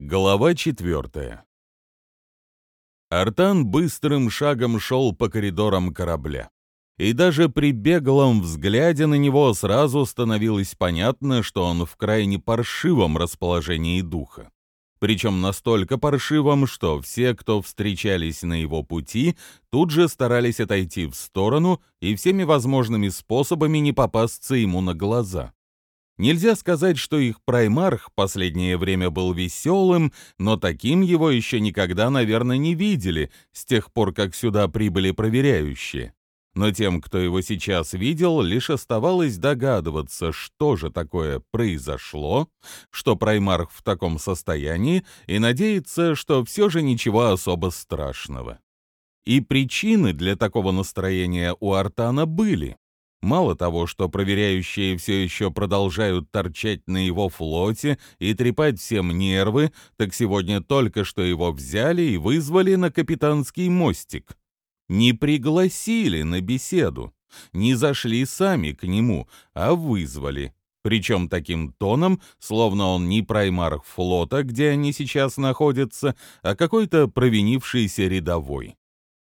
Глава четвертая. Артан быстрым шагом шел по коридорам корабля. И даже при беглом взгляде на него сразу становилось понятно, что он в крайне паршивом расположении духа. Причем настолько паршивом, что все, кто встречались на его пути, тут же старались отойти в сторону и всеми возможными способами не попасться ему на глаза. Нельзя сказать, что их праймарх последнее время был веселым, но таким его еще никогда, наверное, не видели, с тех пор, как сюда прибыли проверяющие. Но тем, кто его сейчас видел, лишь оставалось догадываться, что же такое произошло, что праймарх в таком состоянии, и надеяться, что все же ничего особо страшного. И причины для такого настроения у Артана были. Мало того, что проверяющие все еще продолжают торчать на его флоте и трепать всем нервы, так сегодня только что его взяли и вызвали на капитанский мостик. Не пригласили на беседу, не зашли сами к нему, а вызвали. Причем таким тоном, словно он не праймарх флота, где они сейчас находятся, а какой-то провинившийся рядовой.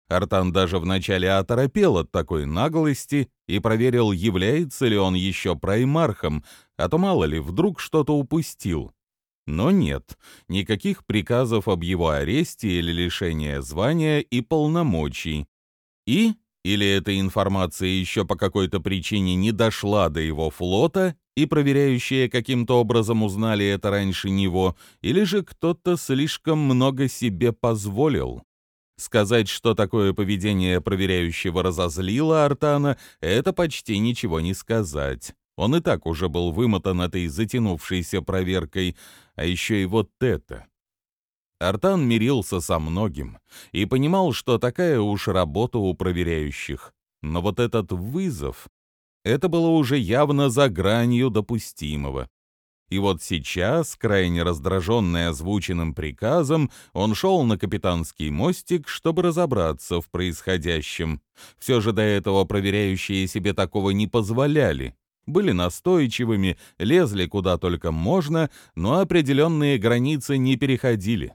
Артан даже вначале оторопел от такой наглости и проверил, является ли он еще праймархом, а то мало ли, вдруг что-то упустил. Но нет, никаких приказов об его аресте или лишении звания и полномочий. И, или эта информация еще по какой-то причине не дошла до его флота, и проверяющие каким-то образом узнали это раньше него, или же кто-то слишком много себе позволил. Сказать, что такое поведение проверяющего разозлило Артана, это почти ничего не сказать. Он и так уже был вымотан этой затянувшейся проверкой, а еще и вот это. Артан мирился со многим и понимал, что такая уж работа у проверяющих. Но вот этот вызов, это было уже явно за гранью допустимого. И вот сейчас, крайне раздраженный озвученным приказом, он шел на капитанский мостик, чтобы разобраться в происходящем. Все же до этого проверяющие себе такого не позволяли. Были настойчивыми, лезли куда только можно, но определенные границы не переходили.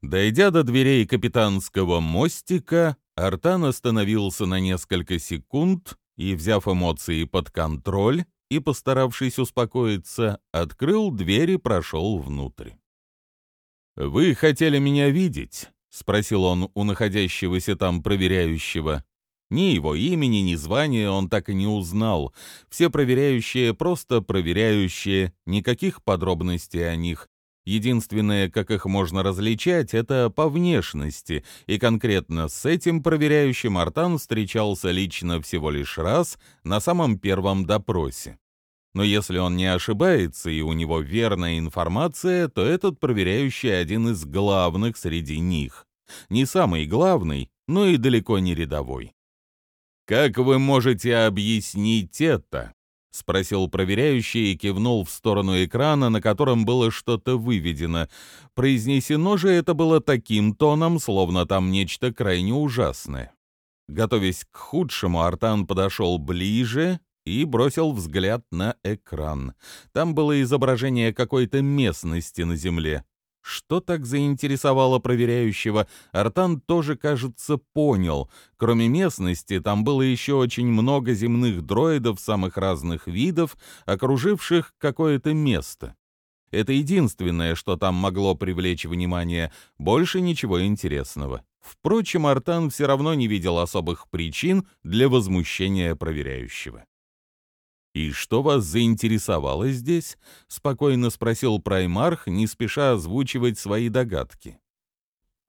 Дойдя до дверей капитанского мостика, Артан остановился на несколько секунд и, взяв эмоции под контроль, и, постаравшись успокоиться, открыл дверь и прошел внутрь. «Вы хотели меня видеть?» — спросил он у находящегося там проверяющего. Ни его имени, ни звания он так и не узнал. Все проверяющие просто проверяющие, никаких подробностей о них. Единственное, как их можно различать, это по внешности, и конкретно с этим проверяющим Артан встречался лично всего лишь раз на самом первом допросе. Но если он не ошибается и у него верная информация, то этот проверяющий один из главных среди них. Не самый главный, но и далеко не рядовой. «Как вы можете объяснить это?» — спросил проверяющий и кивнул в сторону экрана, на котором было что-то выведено. Произнесено же это было таким тоном, словно там нечто крайне ужасное. Готовясь к худшему, Артан подошел ближе и бросил взгляд на экран. Там было изображение какой-то местности на Земле. Что так заинтересовало проверяющего, Артан тоже, кажется, понял. Кроме местности, там было еще очень много земных дроидов самых разных видов, окруживших какое-то место. Это единственное, что там могло привлечь внимание, больше ничего интересного. Впрочем, Артан все равно не видел особых причин для возмущения проверяющего. «И что вас заинтересовало здесь?» — спокойно спросил Праймарх, не спеша озвучивать свои догадки.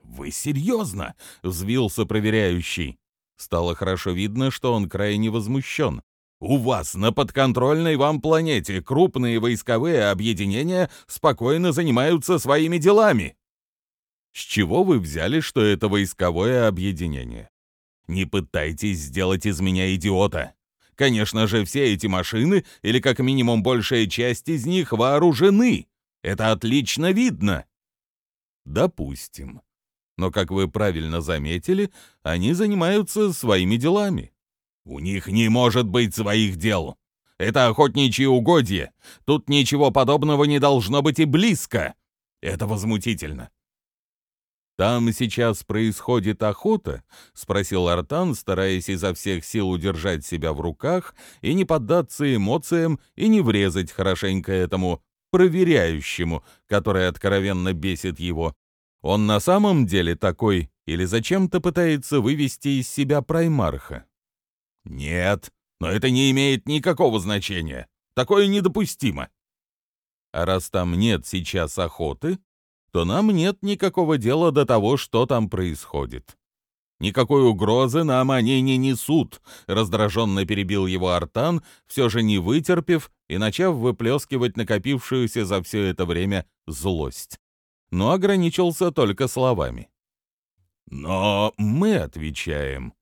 «Вы серьезно?» — взвился проверяющий. Стало хорошо видно, что он крайне возмущен. «У вас на подконтрольной вам планете крупные войсковые объединения спокойно занимаются своими делами». «С чего вы взяли, что это войсковое объединение?» «Не пытайтесь сделать из меня идиота. Конечно же, все эти машины, или как минимум большая часть из них, вооружены. Это отлично видно. Допустим. Но, как вы правильно заметили, они занимаются своими делами. У них не может быть своих дел. Это охотничьи угодья. Тут ничего подобного не должно быть и близко. Это возмутительно. «Там сейчас происходит охота?» — спросил Артан, стараясь изо всех сил удержать себя в руках и не поддаться эмоциям и не врезать хорошенько этому проверяющему, который откровенно бесит его. Он на самом деле такой или зачем-то пытается вывести из себя праймарха? «Нет, но это не имеет никакого значения. Такое недопустимо». А раз там нет сейчас охоты, то нам нет никакого дела до того, что там происходит. Никакой угрозы нам они не несут, раздраженно перебил его Артан, все же не вытерпев и начав выплескивать накопившуюся за все это время злость. Но ограничился только словами. Но мы отвечаем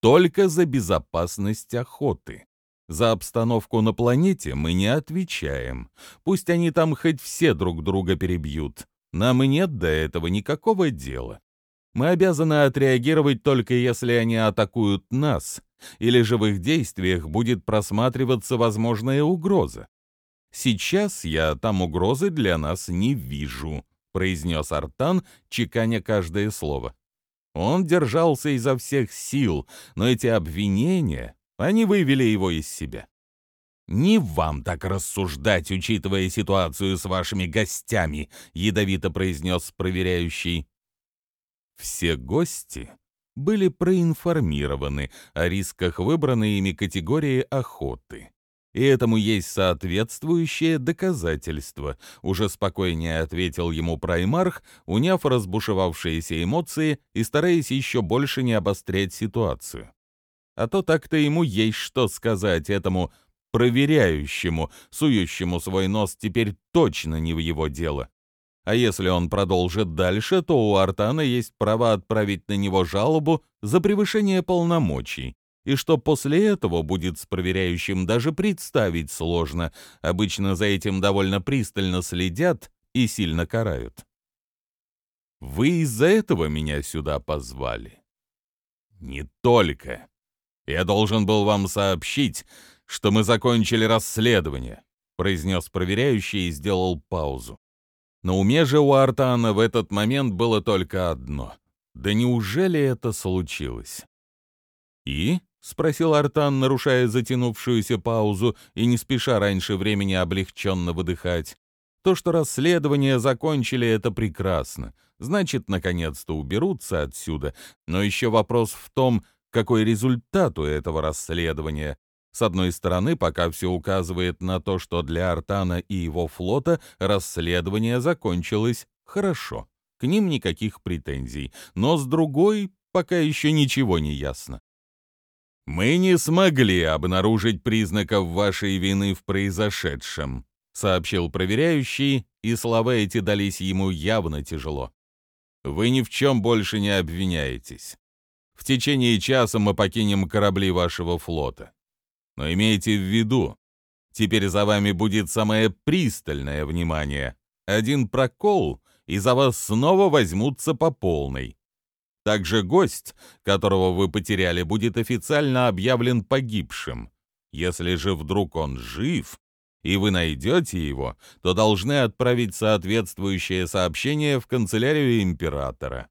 только за безопасность охоты. За обстановку на планете мы не отвечаем. Пусть они там хоть все друг друга перебьют. Нам и нет до этого никакого дела. Мы обязаны отреагировать только если они атакуют нас, или же в их действиях будет просматриваться возможная угроза. Сейчас я там угрозы для нас не вижу, произнес Артан, чеканя каждое слово. Он держался изо всех сил, но эти обвинения, они вывели его из себя. «Не вам так рассуждать, учитывая ситуацию с вашими гостями», — ядовито произнес проверяющий. Все гости были проинформированы о рисках выбранной ими категории охоты. И этому есть соответствующее доказательство, уже спокойнее ответил ему Праймарх, уняв разбушевавшиеся эмоции и стараясь еще больше не обострять ситуацию. А то так-то ему есть что сказать этому проверяющему, сующему свой нос теперь точно не в его дело. А если он продолжит дальше, то у Артана есть право отправить на него жалобу за превышение полномочий. И что после этого будет с проверяющим даже представить сложно. Обычно за этим довольно пристально следят и сильно карают. Вы из-за этого меня сюда позвали? Не только. Я должен был вам сообщить, что мы закончили расследование», — произнес проверяющий и сделал паузу. На уме же у Артана в этот момент было только одно. Да неужели это случилось? «И?» — спросил Артан, нарушая затянувшуюся паузу и не спеша раньше времени облегченно выдыхать. То, что расследование закончили, это прекрасно. Значит, наконец-то уберутся отсюда. Но еще вопрос в том, какой результат у этого расследования. С одной стороны, пока все указывает на то, что для Артана и его флота расследование закончилось хорошо. К ним никаких претензий. Но с другой, пока еще ничего не ясно. «Мы не смогли обнаружить признаков вашей вины в произошедшем», сообщил проверяющий, и слова эти дались ему явно тяжело. «Вы ни в чем больше не обвиняетесь. В течение часа мы покинем корабли вашего флота. Но имейте в виду, теперь за вами будет самое пристальное внимание. Один прокол, и за вас снова возьмутся по полной. Также гость, которого вы потеряли, будет официально объявлен погибшим. Если же вдруг он жив, и вы найдете его, то должны отправить соответствующее сообщение в канцелярию императора.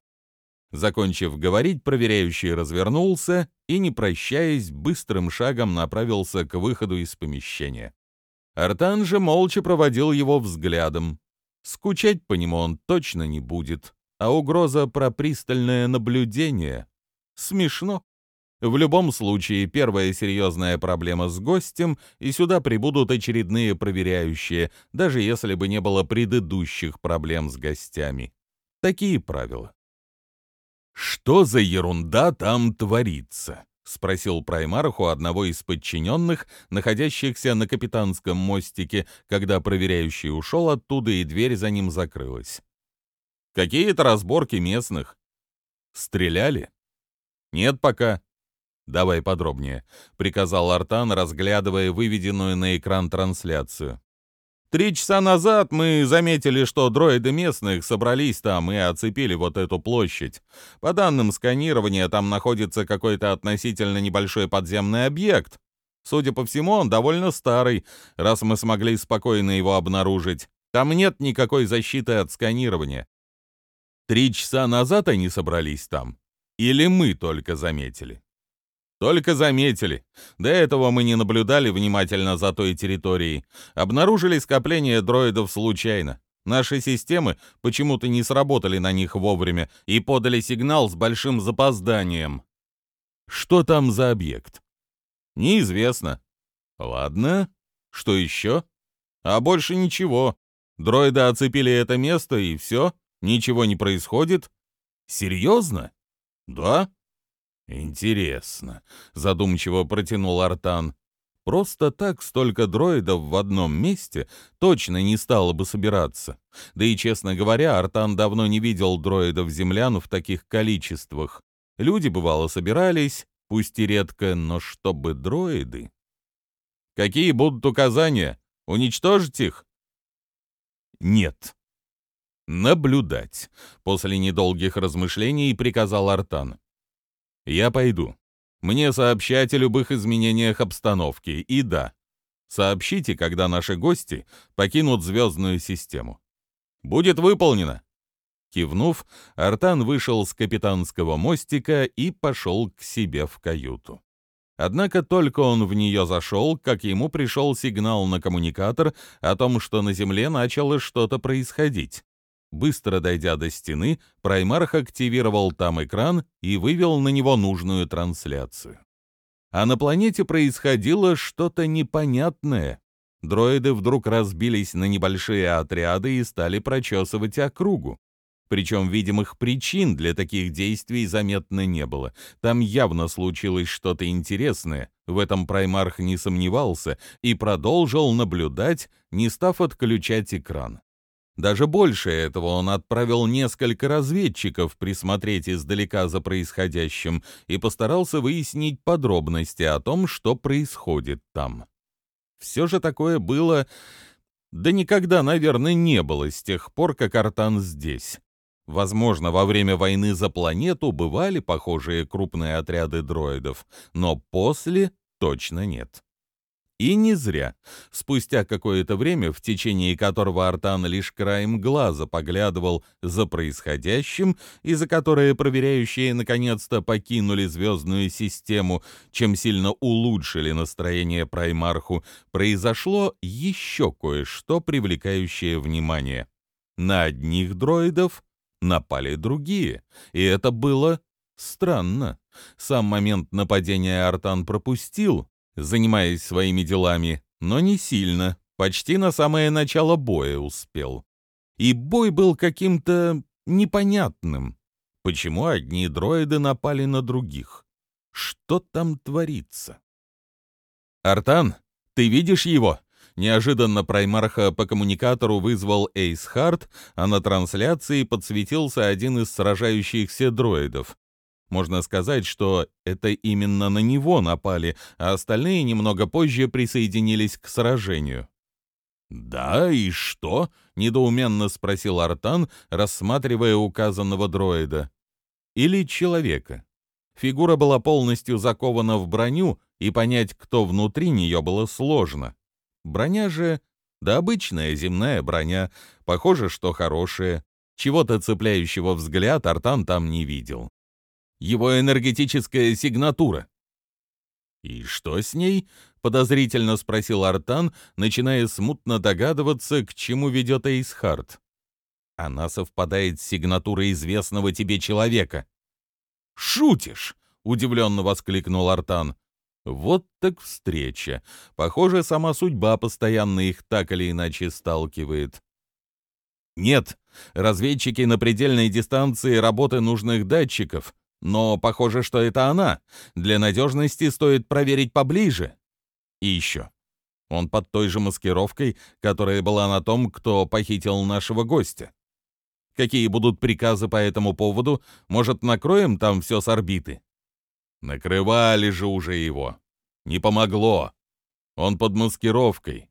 Закончив говорить, проверяющий развернулся и, не прощаясь, быстрым шагом направился к выходу из помещения. Артан же молча проводил его взглядом. Скучать по нему он точно не будет, а угроза про пристальное наблюдение — смешно. В любом случае, первая серьезная проблема с гостем, и сюда прибудут очередные проверяющие, даже если бы не было предыдущих проблем с гостями. Такие правила. «Что за ерунда там творится?» — спросил Праймарху одного из подчиненных, находящихся на капитанском мостике, когда проверяющий ушел оттуда и дверь за ним закрылась. «Какие-то разборки местных». «Стреляли?» «Нет пока». «Давай подробнее», — приказал Артан, разглядывая выведенную на экран трансляцию. Три часа назад мы заметили, что дроиды местных собрались там и оцепили вот эту площадь. По данным сканирования, там находится какой-то относительно небольшой подземный объект. Судя по всему, он довольно старый, раз мы смогли спокойно его обнаружить. Там нет никакой защиты от сканирования. Три часа назад они собрались там? Или мы только заметили? Только заметили. До этого мы не наблюдали внимательно за той территорией. Обнаружили скопление дроидов случайно. Наши системы почему-то не сработали на них вовремя и подали сигнал с большим запозданием. Что там за объект? Неизвестно. Ладно. Что еще? А больше ничего. Дроиды оцепили это место, и все? Ничего не происходит? Серьезно? Да? Интересно, задумчиво протянул Артан. Просто так столько дроидов в одном месте точно не стало бы собираться. Да и, честно говоря, Артан давно не видел дроидов-землян в таких количествах. Люди, бывало, собирались, пусть и редко, но чтобы дроиды... Какие будут указания? Уничтожить их? Нет. Наблюдать. После недолгих размышлений приказал Артан. Я пойду. Мне сообщать о любых изменениях обстановки. И да, сообщите, когда наши гости покинут звездную систему. Будет выполнено. Кивнув, Артан вышел с капитанского мостика и пошел к себе в каюту. Однако только он в нее зашел, как ему пришел сигнал на коммуникатор о том, что на Земле начало что-то происходить. Быстро дойдя до стены, Праймарх активировал там экран и вывел на него нужную трансляцию. А на планете происходило что-то непонятное. Дроиды вдруг разбились на небольшие отряды и стали прочесывать округу. Причем видимых причин для таких действий заметно не было. Там явно случилось что-то интересное, в этом Праймарх не сомневался и продолжил наблюдать, не став отключать экран. Даже больше этого он отправил несколько разведчиков присмотреть издалека за происходящим и постарался выяснить подробности о том, что происходит там. Все же такое было... Да никогда, наверное, не было с тех пор, как Артан здесь. Возможно, во время войны за планету бывали похожие крупные отряды дроидов, но после точно нет. И не зря. Спустя какое-то время, в течение которого Артан лишь краем глаза поглядывал за происходящим, и за которое проверяющие наконец-то покинули звездную систему, чем сильно улучшили настроение Праймарху, произошло еще кое-что, привлекающее внимание. На одних дроидов напали другие, и это было странно. Сам момент нападения Артан пропустил, занимаясь своими делами, но не сильно, почти на самое начало боя успел. И бой был каким-то непонятным. Почему одни дроиды напали на других? Что там творится? «Артан, ты видишь его?» Неожиданно Праймарха по коммуникатору вызвал Эйс Харт, а на трансляции подсветился один из сражающихся дроидов. Можно сказать, что это именно на него напали, а остальные немного позже присоединились к сражению. «Да, и что?» — недоуменно спросил Артан, рассматривая указанного дроида. «Или человека?» Фигура была полностью закована в броню, и понять, кто внутри нее, было сложно. Броня же, да обычная земная броня, похоже, что хорошая. Чего-то цепляющего взгляд Артан там не видел. Его энергетическая сигнатура. «И что с ней?» — подозрительно спросил Артан, начиная смутно догадываться, к чему ведет Эйсхард. «Она совпадает с сигнатурой известного тебе человека». «Шутишь!» — удивленно воскликнул Артан. Вот так встреча. Похоже, сама судьба постоянно их так или иначе сталкивает. Нет, разведчики на предельной дистанции работы нужных датчиков, но похоже, что это она. Для надежности стоит проверить поближе. И еще. Он под той же маскировкой, которая была на том, кто похитил нашего гостя. Какие будут приказы по этому поводу? Может, накроем там все с орбиты? Накрывали же уже его. Не помогло. Он под маскировкой.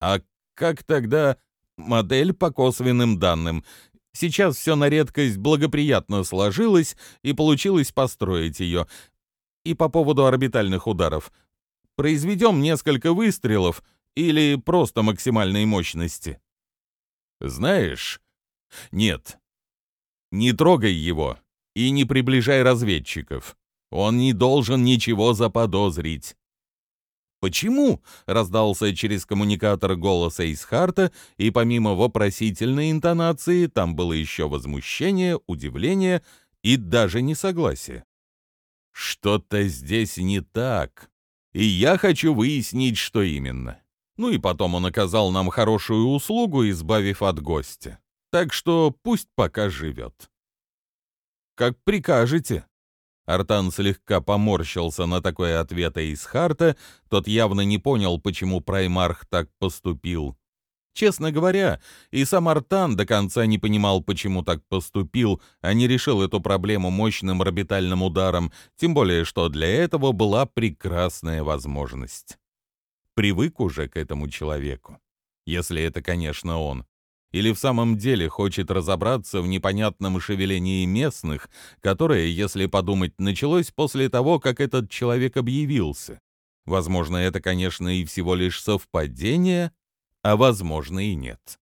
А как тогда модель по косвенным данным? Сейчас все на редкость благоприятно сложилось, и получилось построить ее. И по поводу орбитальных ударов. Произведем несколько выстрелов или просто максимальной мощности. Знаешь... Нет. Не трогай его и не приближай разведчиков. Он не должен ничего заподозрить. «Почему?» — раздался через коммуникатор голос Эйсхарта, и помимо вопросительной интонации там было еще возмущение, удивление и даже несогласие. «Что-то здесь не так, и я хочу выяснить, что именно». Ну и потом он оказал нам хорошую услугу, избавив от гостя. Так что пусть пока живет. «Как прикажете», Артан слегка поморщился на такой ответ из Харта, тот явно не понял, почему Праймарх так поступил. Честно говоря, и сам Артан до конца не понимал, почему так поступил, а не решил эту проблему мощным орбитальным ударом, тем более, что для этого была прекрасная возможность. Привык уже к этому человеку. Если это, конечно, он или в самом деле хочет разобраться в непонятном шевелении местных, которое, если подумать, началось после того, как этот человек объявился. Возможно, это, конечно, и всего лишь совпадение, а возможно и нет.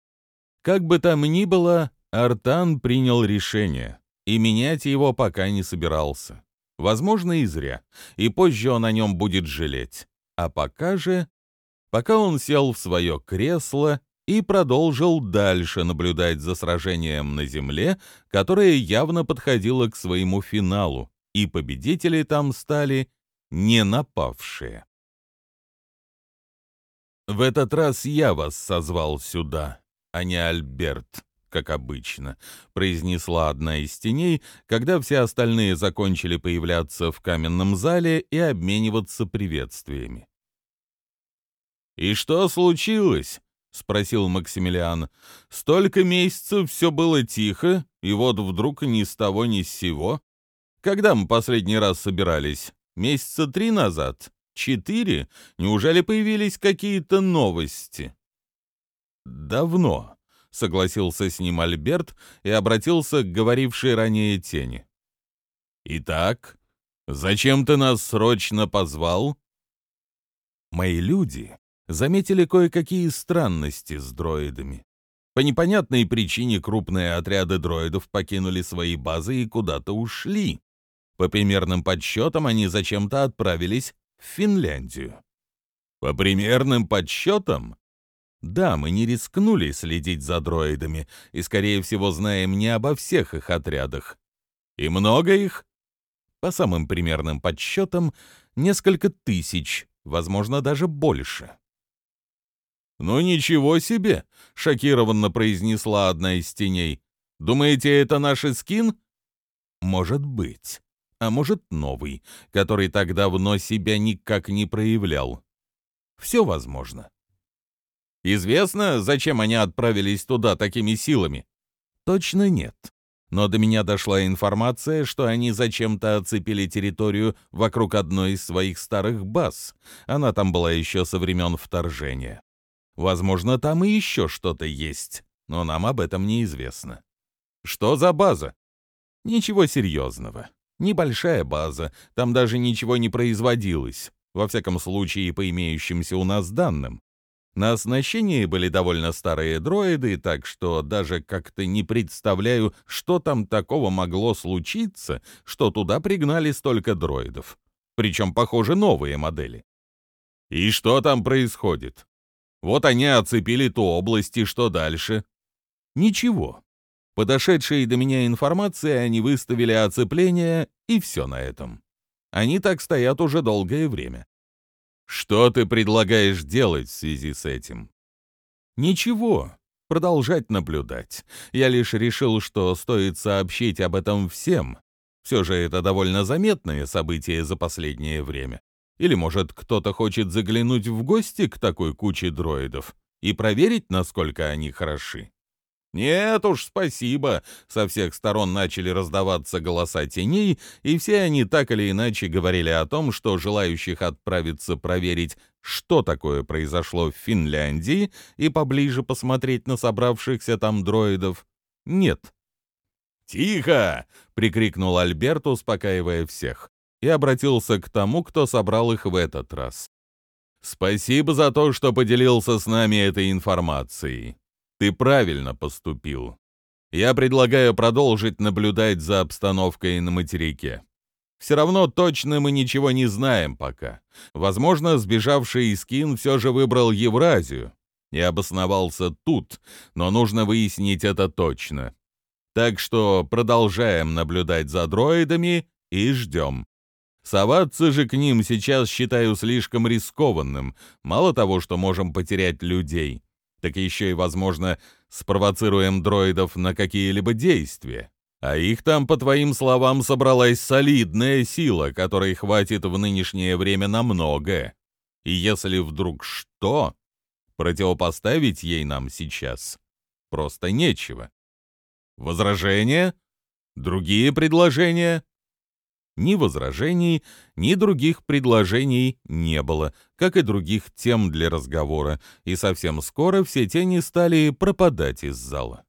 Как бы там ни было, Артан принял решение, и менять его пока не собирался. Возможно, и зря, и позже он о нем будет жалеть. А пока же... Пока он сел в свое кресло и продолжил дальше наблюдать за сражением на земле, которое явно подходило к своему финалу, и победители там стали не напавшие. «В этот раз я вас созвал сюда, а не Альберт», как обычно», — произнесла одна из теней, когда все остальные закончили появляться в каменном зале и обмениваться приветствиями. «И что случилось?» — спросил Максимилиан. «Столько месяцев все было тихо, и вот вдруг ни с того ни с сего. Когда мы последний раз собирались? Месяца три назад? Четыре? Неужели появились какие-то новости?» «Давно», — согласился с ним Альберт и обратился к говорившей ранее тени. «Итак, зачем ты нас срочно позвал?» «Мои люди заметили кое-какие странности с дроидами. По непонятной причине крупные отряды дроидов покинули свои базы и куда-то ушли. По примерным подсчетам они зачем-то отправились в Финляндию. По примерным подсчетам? Да, мы не рискнули следить за дроидами и, скорее всего, знаем не обо всех их отрядах. И много их? По самым примерным подсчетам, несколько тысяч, возможно, даже больше. «Ну ничего себе!» — шокированно произнесла одна из теней. «Думаете, это наш скин?» «Может быть. А может, новый, который так давно себя никак не проявлял. Все возможно». «Известно, зачем они отправились туда такими силами?» «Точно нет. Но до меня дошла информация, что они зачем-то оцепили территорию вокруг одной из своих старых баз. Она там была еще со времен вторжения. Возможно, там и еще что-то есть, но нам об этом неизвестно. Что за база? Ничего серьезного. Небольшая база, там даже ничего не производилось, во всяком случае по имеющимся у нас данным. На оснащении были довольно старые дроиды, так что даже как-то не представляю, что там такого могло случиться, что туда пригнали столько дроидов. Причем, похоже, новые модели. И что там происходит? Вот они оцепили ту область, и что дальше? Ничего. Подошедшие до меня информации они выставили оцепление, и все на этом. Они так стоят уже долгое время. Что ты предлагаешь делать в связи с этим? Ничего. Продолжать наблюдать. Я лишь решил, что стоит сообщить об этом всем. Все же это довольно заметное событие за последнее время. Или, может, кто-то хочет заглянуть в гости к такой куче дроидов и проверить, насколько они хороши? «Нет уж, спасибо!» Со всех сторон начали раздаваться голоса теней, и все они так или иначе говорили о том, что желающих отправиться проверить, что такое произошло в Финляндии, и поближе посмотреть на собравшихся там дроидов, нет. «Тихо!» — прикрикнул Альберт, успокаивая всех и обратился к тому, кто собрал их в этот раз. «Спасибо за то, что поделился с нами этой информацией. Ты правильно поступил. Я предлагаю продолжить наблюдать за обстановкой на материке. Все равно точно мы ничего не знаем пока. Возможно, сбежавший Искин все же выбрал Евразию и обосновался тут, но нужно выяснить это точно. Так что продолжаем наблюдать за дроидами и ждем. Соваться же к ним сейчас считаю слишком рискованным. Мало того, что можем потерять людей, так еще и, возможно, спровоцируем дроидов на какие-либо действия. А их там, по твоим словам, собралась солидная сила, которой хватит в нынешнее время на многое. И если вдруг что, противопоставить ей нам сейчас просто нечего. Возражения? Другие предложения? Ни возражений, ни других предложений не было, как и других тем для разговора, и совсем скоро все тени стали пропадать из зала.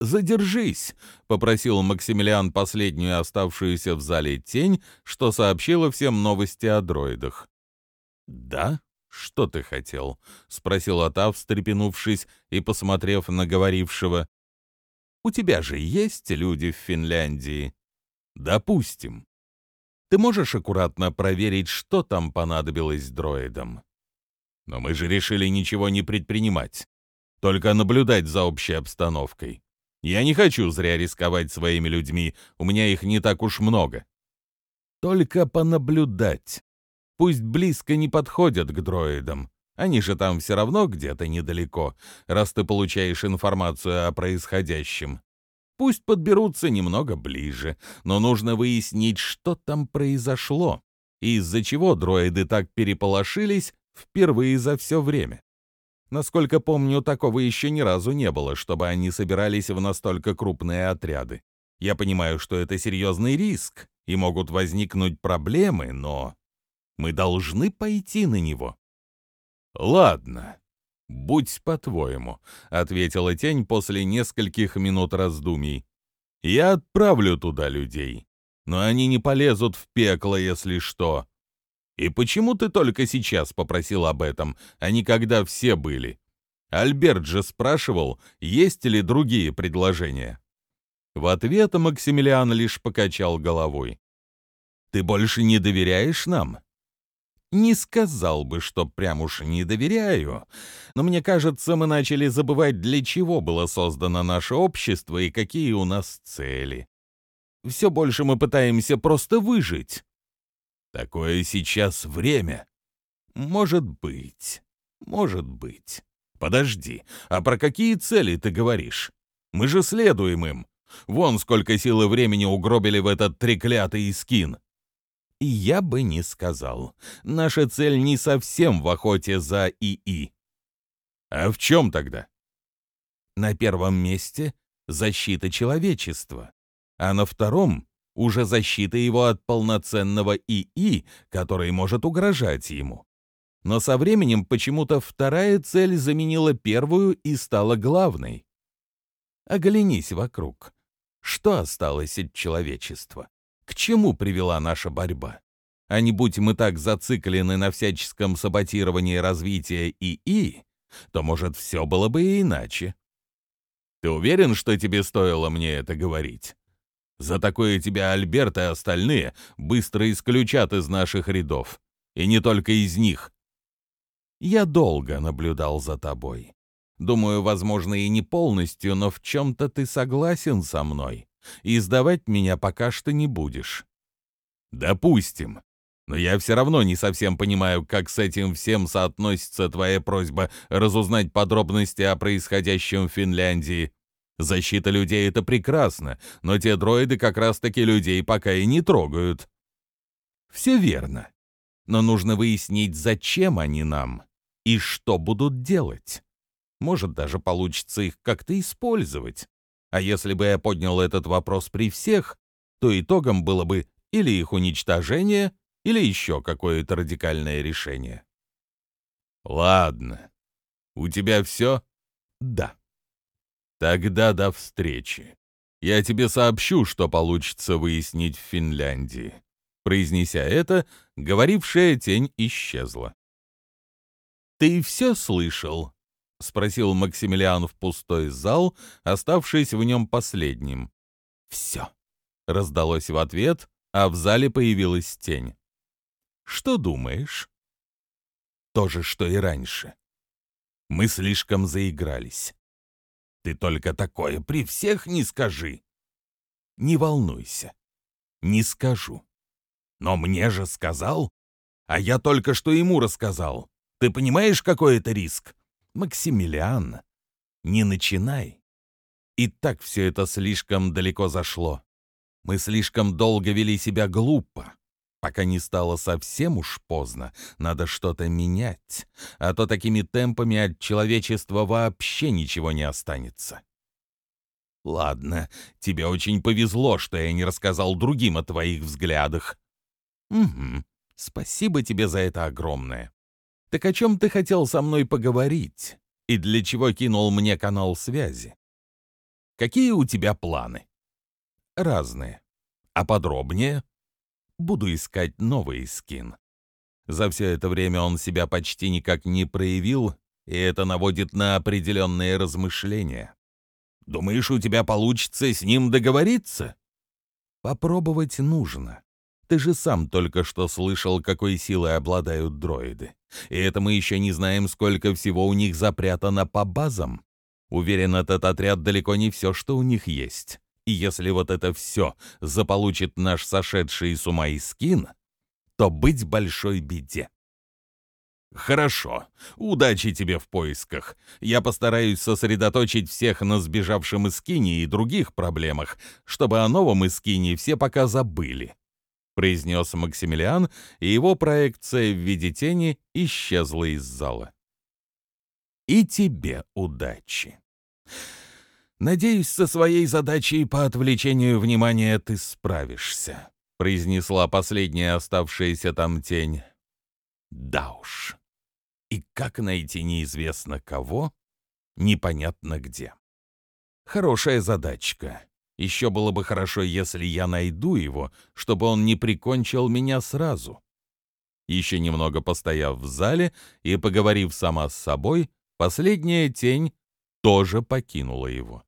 «Задержись», — попросил Максимилиан последнюю оставшуюся в зале тень, что сообщила всем новости о дроидах. «Да? Что ты хотел?» — спросил Атав, встрепенувшись и посмотрев на говорившего. «У тебя же есть люди в Финляндии?» Допустим. Ты можешь аккуратно проверить, что там понадобилось дроидам? Но мы же решили ничего не предпринимать, только наблюдать за общей обстановкой. Я не хочу зря рисковать своими людьми, у меня их не так уж много. Только понаблюдать. Пусть близко не подходят к дроидам. Они же там все равно где-то недалеко, раз ты получаешь информацию о происходящем. Пусть подберутся немного ближе, но нужно выяснить, что там произошло, из-за чего дроиды так переполошились впервые за все время. Насколько помню, такого еще ни разу не было, чтобы они собирались в настолько крупные отряды. Я понимаю, что это серьезный риск, и могут возникнуть проблемы, но мы должны пойти на него. Ладно, «Будь по-твоему», — ответила тень после нескольких минут раздумий. «Я отправлю туда людей, но они не полезут в пекло, если что. И почему ты только сейчас попросил об этом, а не когда все были? Альберт же спрашивал, есть ли другие предложения». В ответ Максимилиан лишь покачал головой. «Ты больше не доверяешь нам?» Не сказал бы, что прям уж не доверяю, но мне кажется, мы начали забывать, для чего было создано наше общество и какие у нас цели. Все больше мы пытаемся просто выжить. Такое сейчас время. Может быть, может быть. Подожди, а про какие цели ты говоришь? Мы же следуем им. Вон сколько сил и времени угробили в этот треклятый скин. Я бы не сказал. Наша цель не совсем в охоте за ИИ. А в чем тогда? На первом месте защита человечества, а на втором уже защита его от полноценного ИИ, который может угрожать ему. Но со временем почему-то вторая цель заменила первую и стала главной. Оглянись вокруг. Что осталось от человечества? К чему привела наша борьба? А не будь мы так зациклены на всяческом саботировании развития ИИ, то, может, все было бы и иначе. Ты уверен, что тебе стоило мне это говорить? За такое тебя Альберт и остальные быстро исключат из наших рядов. И не только из них. Я долго наблюдал за тобой. Думаю, возможно, и не полностью, но в чем-то ты согласен со мной и сдавать меня пока что не будешь. Допустим. Но я все равно не совсем понимаю, как с этим всем соотносится твоя просьба разузнать подробности о происходящем в Финляндии. Защита людей — это прекрасно, но те дроиды как раз-таки людей пока и не трогают. Все верно. Но нужно выяснить, зачем они нам и что будут делать. Может, даже получится их как-то использовать. А если бы я поднял этот вопрос при всех, то итогом было бы или их уничтожение, или еще какое-то радикальное решение. Ладно. У тебя все? Да. Тогда до встречи. Я тебе сообщу, что получится выяснить в Финляндии. Произнеся это, говорившая тень исчезла. «Ты все слышал?» — спросил Максимилиан в пустой зал, оставшись в нем последним. «Все», — раздалось в ответ, а в зале появилась тень. «Что думаешь?» «То же, что и раньше. Мы слишком заигрались. Ты только такое при всех не скажи. Не волнуйся, не скажу. Но мне же сказал, а я только что ему рассказал. Ты понимаешь, какой это риск? Максимилиан, не начинай. И так все это слишком далеко зашло. Мы слишком долго вели себя глупо. Пока не стало совсем уж поздно, надо что-то менять, а то такими темпами от человечества вообще ничего не останется. Ладно, тебе очень повезло, что я не рассказал другим о твоих взглядах. Угу, спасибо тебе за это огромное. Так о чем ты хотел со мной поговорить? И для чего кинул мне канал связи? Какие у тебя планы? Разные. А подробнее? Буду искать новый скин. За все это время он себя почти никак не проявил, и это наводит на определенные размышления. Думаешь, у тебя получится с ним договориться? Попробовать нужно. Ты же сам только что слышал, какой силой обладают дроиды. И это мы еще не знаем, сколько всего у них запрятано по базам. Уверен, этот отряд далеко не все, что у них есть. И если вот это все заполучит наш сошедший с ума Искин, то быть большой беде. «Хорошо. Удачи тебе в поисках. Я постараюсь сосредоточить всех на сбежавшем Искине и других проблемах, чтобы о новом Искине все пока забыли», — произнес Максимилиан, и его проекция в виде тени исчезла из зала. «И тебе удачи». «Надеюсь, со своей задачей по отвлечению внимания ты справишься», — произнесла последняя оставшаяся там тень. «Да уж. И как найти неизвестно кого, непонятно где. Хорошая задачка. Еще было бы хорошо, если я найду его, чтобы он не прикончил меня сразу». Еще немного постояв в зале и поговорив сама с собой, последняя тень тоже покинула его.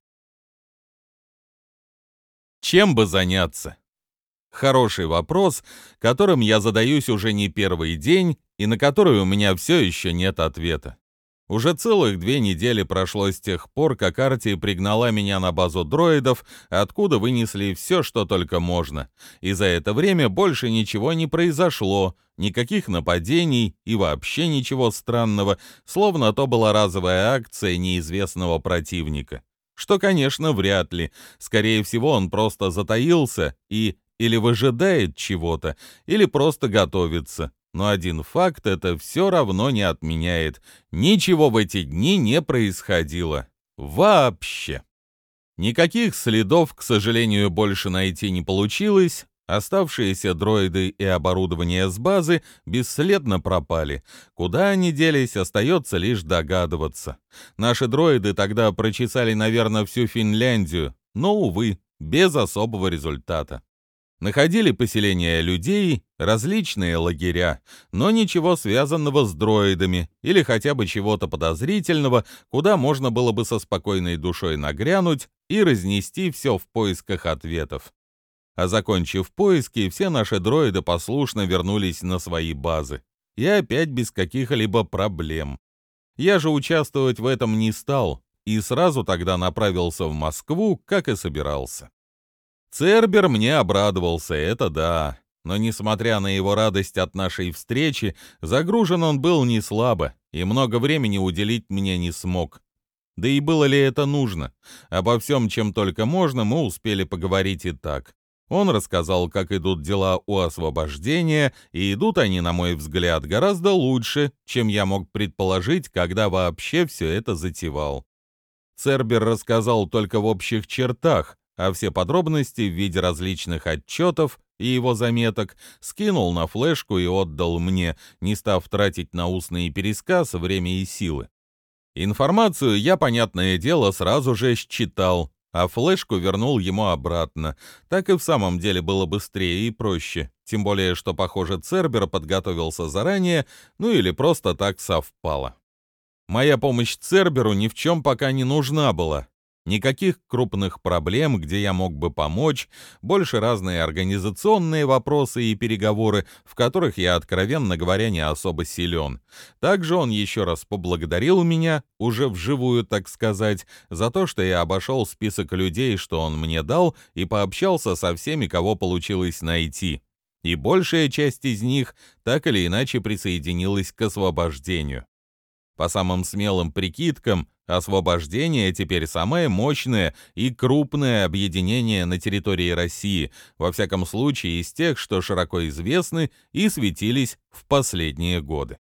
Чем бы заняться? Хороший вопрос, которым я задаюсь уже не первый день и на который у меня все еще нет ответа. Уже целых две недели прошло с тех пор, как Арти пригнала меня на базу дроидов, откуда вынесли все, что только можно. И за это время больше ничего не произошло, никаких нападений и вообще ничего странного, словно то была разовая акция неизвестного противника. Что, конечно, вряд ли. Скорее всего, он просто затаился и или выжидает чего-то, или просто готовится. Но один факт это все равно не отменяет. Ничего в эти дни не происходило. Вообще. Никаких следов, к сожалению, больше найти не получилось, Оставшиеся дроиды и оборудование с базы бесследно пропали. Куда они делись, остается лишь догадываться. Наши дроиды тогда прочесали, наверное, всю Финляндию, но, увы, без особого результата. Находили поселения людей, различные лагеря, но ничего связанного с дроидами или хотя бы чего-то подозрительного, куда можно было бы со спокойной душой нагрянуть и разнести все в поисках ответов. А закончив поиски, все наши дроиды послушно вернулись на свои базы. И опять без каких-либо проблем. Я же участвовать в этом не стал, и сразу тогда направился в Москву, как и собирался. Цербер мне обрадовался, это да. Но, несмотря на его радость от нашей встречи, загружен он был не слабо и много времени уделить мне не смог. Да и было ли это нужно? Обо всем, чем только можно, мы успели поговорить и так. Он рассказал, как идут дела у освобождения, и идут они, на мой взгляд, гораздо лучше, чем я мог предположить, когда вообще все это затевал. Цербер рассказал только в общих чертах, а все подробности в виде различных отчетов и его заметок скинул на флешку и отдал мне, не став тратить на устный пересказ время и силы. Информацию я, понятное дело, сразу же считал, а флешку вернул ему обратно. Так и в самом деле было быстрее и проще. Тем более, что, похоже, Цербер подготовился заранее, ну или просто так совпало. Моя помощь Церберу ни в чем пока не нужна была. Никаких крупных проблем, где я мог бы помочь, больше разные организационные вопросы и переговоры, в которых я, откровенно говоря, не особо силен. Также он еще раз поблагодарил меня, уже вживую, так сказать, за то, что я обошел список людей, что он мне дал, и пообщался со всеми, кого получилось найти. И большая часть из них так или иначе присоединилась к освобождению. По самым смелым прикидкам, освобождение теперь самое мощное и крупное объединение на территории России, во всяком случае из тех, что широко известны и светились в последние годы.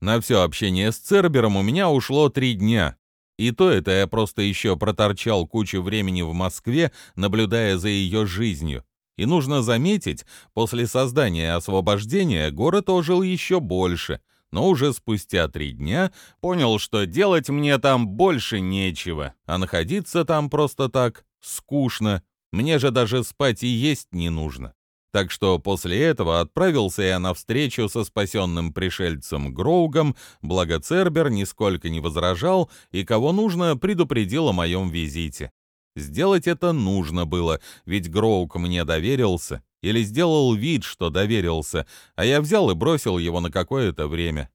На все общение с Цербером у меня ушло три дня. И то это я просто еще проторчал кучу времени в Москве, наблюдая за ее жизнью. И нужно заметить, после создания освобождения город ожил еще больше — но уже спустя три дня понял, что делать мне там больше нечего, а находиться там просто так скучно. Мне же даже спать и есть не нужно. Так что после этого отправился я на встречу со спасенным пришельцем Гроугом, благо Цербер нисколько не возражал и кого нужно предупредил о моем визите. Сделать это нужно было, ведь Гроук мне доверился, или сделал вид, что доверился, а я взял и бросил его на какое-то время.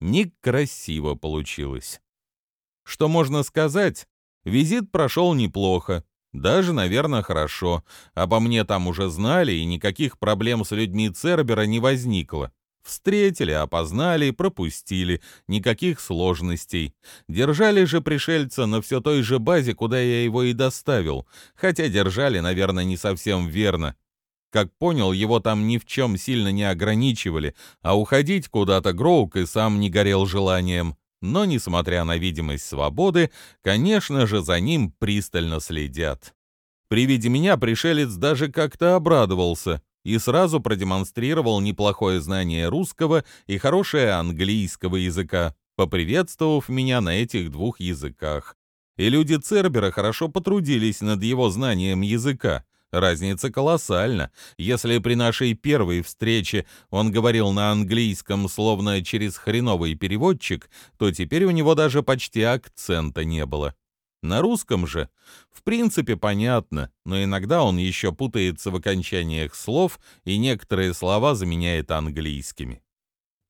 Некрасиво получилось. Что можно сказать? Визит прошел неплохо, даже, наверное, хорошо. Обо мне там уже знали, и никаких проблем с людьми Цербера не возникло. Встретили, опознали, пропустили, никаких сложностей. Держали же пришельца на все той же базе, куда я его и доставил, хотя держали, наверное, не совсем верно. Как понял, его там ни в чем сильно не ограничивали, а уходить куда-то Гроук и сам не горел желанием. Но, несмотря на видимость свободы, конечно же, за ним пристально следят. При виде меня пришелец даже как-то обрадовался и сразу продемонстрировал неплохое знание русского и хорошее английского языка, поприветствовав меня на этих двух языках. И люди Цербера хорошо потрудились над его знанием языка, Разница колоссальна. Если при нашей первой встрече он говорил на английском словно через хреновый переводчик, то теперь у него даже почти акцента не было. На русском же, в принципе, понятно, но иногда он еще путается в окончаниях слов и некоторые слова заменяет английскими.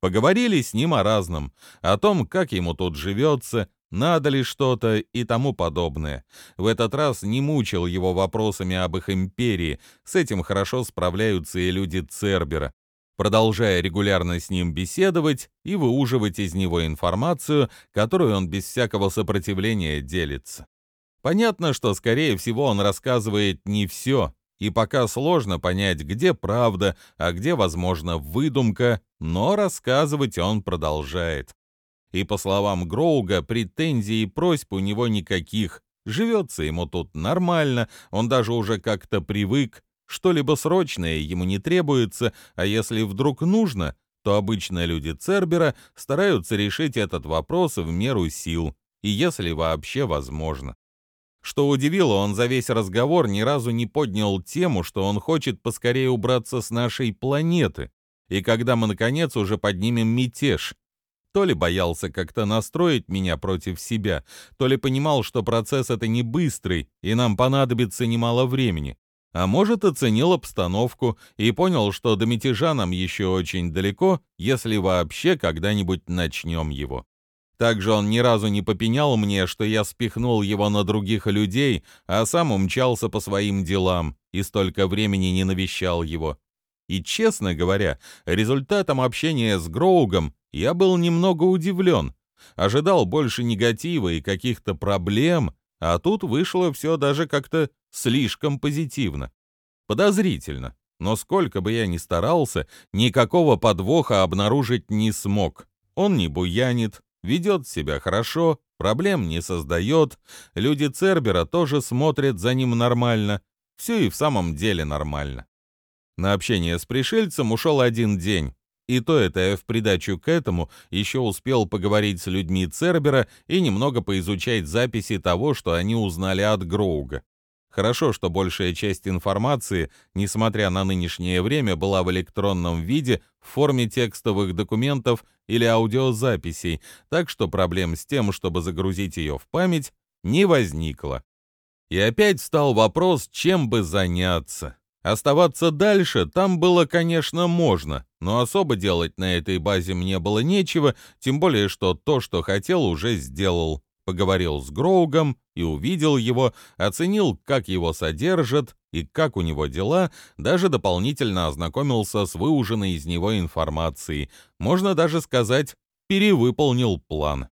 Поговорили с ним о разном, о том, как ему тут живется, надо ли что-то и тому подобное. В этот раз не мучил его вопросами об их империи, с этим хорошо справляются и люди Цербера. Продолжая регулярно с ним беседовать и выуживать из него информацию, которую он без всякого сопротивления делится. Понятно, что, скорее всего, он рассказывает не все, и пока сложно понять, где правда, а где, возможно, выдумка, но рассказывать он продолжает. И, по словам Гроуга, претензий и просьб у него никаких. Живется ему тут нормально, он даже уже как-то привык. Что-либо срочное ему не требуется, а если вдруг нужно, то обычно люди Цербера стараются решить этот вопрос в меру сил, и если вообще возможно. Что удивило, он за весь разговор ни разу не поднял тему, что он хочет поскорее убраться с нашей планеты, и когда мы, наконец, уже поднимем мятеж, то ли боялся как-то настроить меня против себя, то ли понимал, что процесс это не быстрый, и нам понадобится немало времени. А может, оценил обстановку и понял, что до мятежа нам еще очень далеко, если вообще когда-нибудь начнем его. Также он ни разу не попенял мне, что я спихнул его на других людей, а сам умчался по своим делам и столько времени не навещал его. И, честно говоря, результатом общения с Гроугом я был немного удивлен. Ожидал больше негатива и каких-то проблем, а тут вышло все даже как-то слишком позитивно. Подозрительно, но сколько бы я ни старался, никакого подвоха обнаружить не смог. Он не буянит, ведет себя хорошо, проблем не создает, люди Цербера тоже смотрят за ним нормально, все и в самом деле нормально. На общение с пришельцем ушел один день, и то это я в придачу к этому еще успел поговорить с людьми Цербера и немного поизучать записи того, что они узнали от Гроуга. Хорошо, что большая часть информации, несмотря на нынешнее время, была в электронном виде в форме текстовых документов или аудиозаписей, так что проблем с тем, чтобы загрузить ее в память, не возникло. И опять встал вопрос, чем бы заняться. Оставаться дальше там было, конечно, можно, но особо делать на этой базе мне было нечего, тем более, что то, что хотел, уже сделал поговорил с Гроугом и увидел его, оценил, как его содержат и как у него дела, даже дополнительно ознакомился с выуженной из него информацией. Можно даже сказать, перевыполнил план.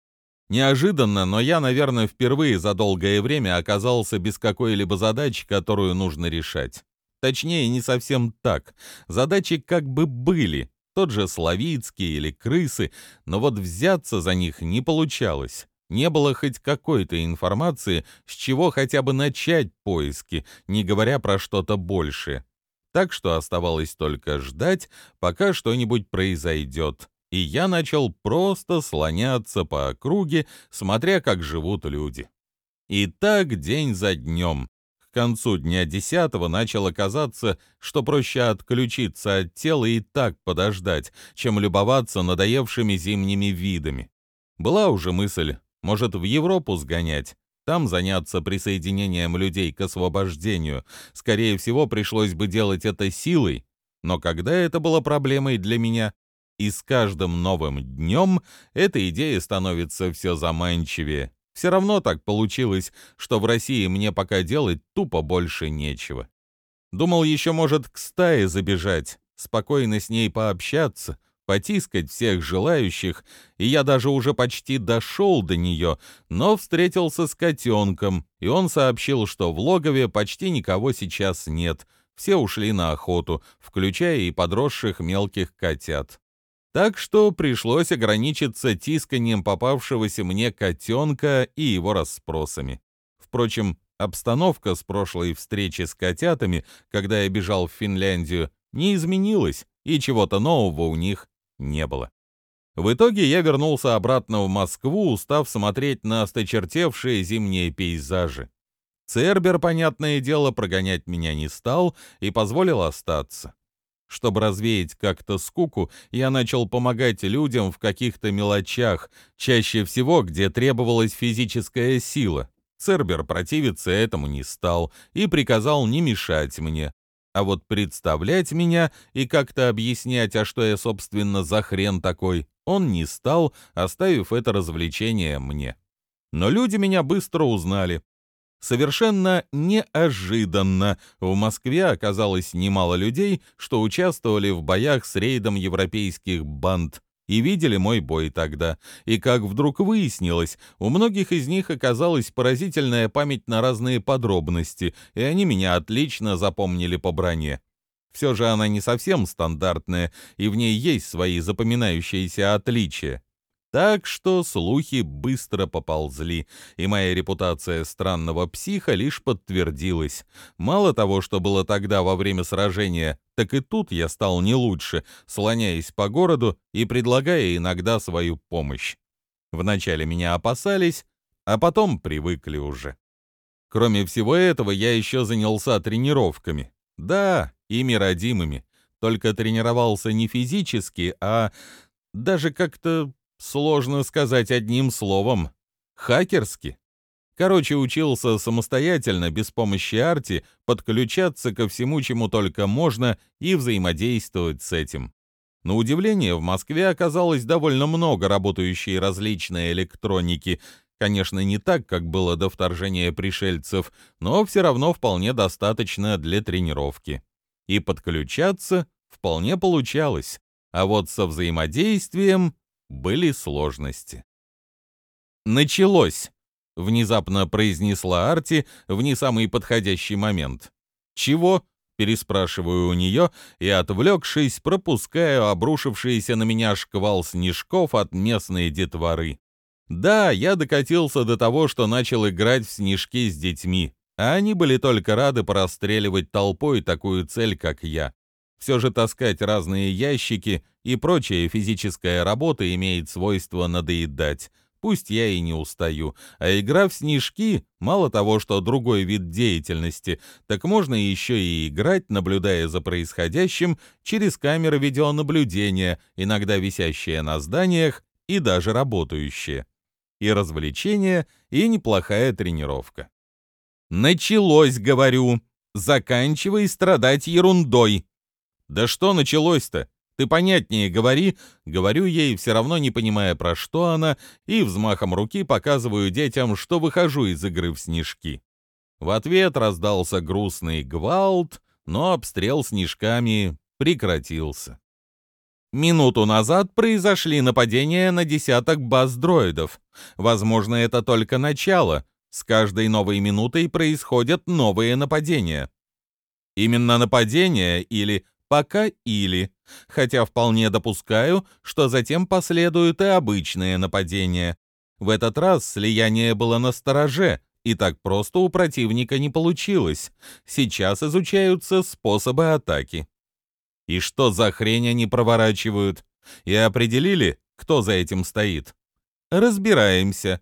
Неожиданно, но я, наверное, впервые за долгое время оказался без какой-либо задачи, которую нужно решать. Точнее, не совсем так. Задачи как бы были, тот же Славицкий или крысы, но вот взяться за них не получалось не было хоть какой-то информации, с чего хотя бы начать поиски, не говоря про что-то большее. Так что оставалось только ждать, пока что-нибудь произойдет. И я начал просто слоняться по округе, смотря как живут люди. И так день за днем. Концу дня десятого начало казаться, что проще отключиться от тела и так подождать, чем любоваться надоевшими зимними видами. Была уже мысль может, в Европу сгонять? Там заняться присоединением людей к освобождению. Скорее всего, пришлось бы делать это силой. Но когда это было проблемой для меня? И с каждым новым днем эта идея становится все заманчивее. Все равно так получилось, что в России мне пока делать тупо больше нечего. Думал, еще может к стае забежать, спокойно с ней пообщаться, потискать всех желающих, и я даже уже почти дошел до нее, но встретился с котенком, и он сообщил, что в логове почти никого сейчас нет, все ушли на охоту, включая и подросших мелких котят. Так что пришлось ограничиться тисканием попавшегося мне котенка и его расспросами. Впрочем, обстановка с прошлой встречи с котятами, когда я бежал в Финляндию, не изменилась, и чего-то нового у них не было. В итоге я вернулся обратно в Москву, устав смотреть на осточертевшие зимние пейзажи. Цербер, понятное дело, прогонять меня не стал и позволил остаться. Чтобы развеять как-то скуку, я начал помогать людям в каких-то мелочах, чаще всего, где требовалась физическая сила. Цербер противиться этому не стал и приказал не мешать мне, а вот представлять меня и как-то объяснять, а что я, собственно, за хрен такой, он не стал, оставив это развлечение мне. Но люди меня быстро узнали. Совершенно неожиданно в Москве оказалось немало людей, что участвовали в боях с рейдом европейских банд и видели мой бой тогда. И как вдруг выяснилось, у многих из них оказалась поразительная память на разные подробности, и они меня отлично запомнили по броне. Все же она не совсем стандартная, и в ней есть свои запоминающиеся отличия. Так что слухи быстро поползли, и моя репутация странного психа лишь подтвердилась. Мало того, что было тогда во время сражения, так и тут я стал не лучше, слоняясь по городу и предлагая иногда свою помощь. Вначале меня опасались, а потом привыкли уже. Кроме всего этого, я еще занялся тренировками. Да, ими родимыми. Только тренировался не физически, а даже как-то Сложно сказать одним словом. Хакерски. Короче, учился самостоятельно, без помощи арти, подключаться ко всему, чему только можно, и взаимодействовать с этим. На удивление, в Москве оказалось довольно много работающей различной электроники. Конечно, не так, как было до вторжения пришельцев, но все равно вполне достаточно для тренировки. И подключаться вполне получалось. А вот со взаимодействием были сложности. «Началось!» — внезапно произнесла Арти в не самый подходящий момент. «Чего?» — переспрашиваю у нее и, отвлекшись, пропускаю обрушившийся на меня шквал снежков от местной детворы. Да, я докатился до того, что начал играть в снежки с детьми, а они были только рады порастреливать толпой такую цель, как я. Все же таскать разные ящики и прочая физическая работа имеет свойство надоедать, пусть я и не устаю. А игра в снежки, мало того, что другой вид деятельности, так можно еще и играть, наблюдая за происходящим через камеры видеонаблюдения, иногда висящие на зданиях и даже работающие. И развлечения, и неплохая тренировка. «Началось, говорю! Заканчивай страдать ерундой!» «Да что началось-то? Ты понятнее говори, говорю ей, все равно не понимая, про что она, и взмахом руки показываю детям, что выхожу из игры в снежки. В ответ раздался грустный гвалт, но обстрел снежками прекратился. Минуту назад произошли нападения на десяток баз-дроидов. Возможно, это только начало. С каждой новой минутой происходят новые нападения. Именно нападения или пока или, хотя вполне допускаю, что затем последуют и обычные нападения. В этот раз слияние было на стороже, и так просто у противника не получилось. Сейчас изучаются способы атаки. И что за хрень они проворачивают? И определили, кто за этим стоит? Разбираемся.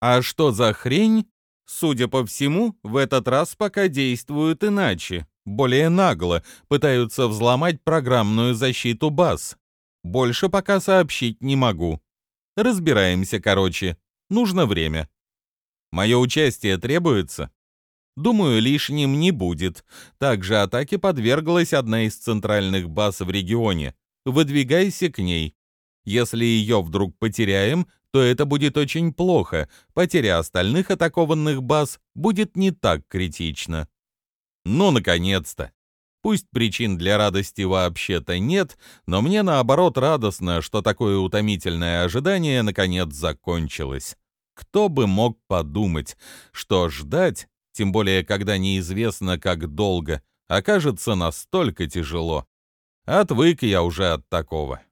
А что за хрень? Судя по всему, в этот раз пока действуют иначе более нагло, пытаются взломать программную защиту баз. Больше пока сообщить не могу. Разбираемся, короче. Нужно время. Мое участие требуется? Думаю, лишним не будет. Также атаке подверглась одна из центральных баз в регионе. Выдвигайся к ней. Если ее вдруг потеряем, то это будет очень плохо. Потеря остальных атакованных баз будет не так критична. Ну, наконец-то! Пусть причин для радости вообще-то нет, но мне наоборот радостно, что такое утомительное ожидание наконец закончилось. Кто бы мог подумать, что ждать, тем более когда неизвестно как долго, окажется настолько тяжело. Отвык я уже от такого.